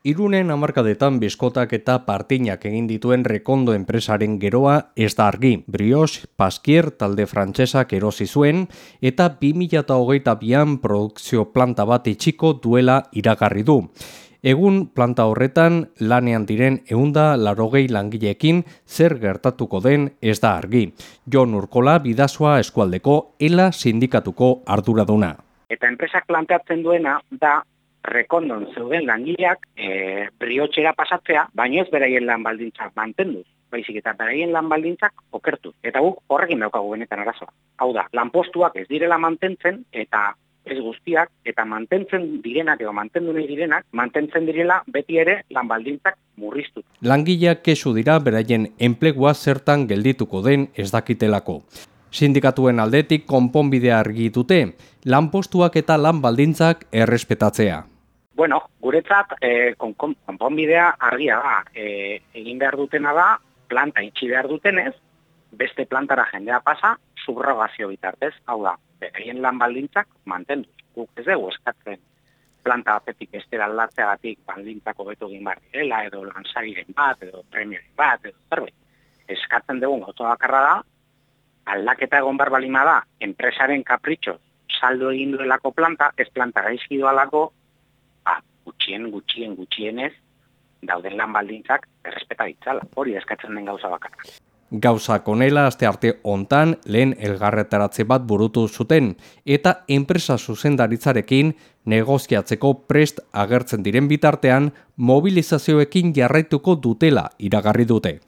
Irunen hamarkadetan biskotak eta partinak egin dituen rekondo enpresaren geroa ez da argi. Brios, Paskier talde frantsesak erosi zuen eta 2008 bian produkzio planta bat itxiko duela iragarri du. Egun planta horretan lanean diren eunda larogei langileekin zer gertatuko den ez da argi. Jon Urkola bidazua eskualdeko ela sindikatuko arduraduna. Eta enpresak planteatzen duena da rekondon zeuden langileak e, briotxera pasatzea, baino ez beraien lan baldintzak mantenduz, baizik eta beraien lan baldintzak okertu. Eta guk horrekin daukagu benetan arazoa. Hau da, lanpostuak ez direla mantentzen eta ez guztiak eta mantentzen direnak edo mantendu nahi direnak mantentzen direla beti ere lan baldintzak murriztu. Langileak kesu dira beraien enplegua zertan geldituko den ez dakitelako. Sindikatuen aldetik konponbidea argi dute, lanpostuak eta lan baldintzak errespetatzea. Bueno, guretzat, e, konponbidea argia da. E, egin behar dutena da, planta itxi behar dutenez, beste plantara jendea pasa, subrogazio bitartez, hau da, beraien lan baldintzak mantendu. Guk ez dugu eskatzen planta batetik estera aldatzeagatik baldintzako betu egin behar direla, edo lanzagiren bat, edo premioen bat, edo zerbait. Eskatzen dugu gautu bakarra da, aldaketa egon behar balima da, enpresaren kapritxo saldo egin duelako planta, ez planta gaizki doalako, gutxien, gutxien, gutxienez, dauden lan baldintzak errespeta ditzala. Hori eskatzen den gauza bakarra. Gauza konela aste arte hontan lehen elgarretaratze bat burutu zuten eta enpresa zuzendaritzarekin negoziatzeko prest agertzen diren bitartean mobilizazioekin jarraituko dutela iragarri dute.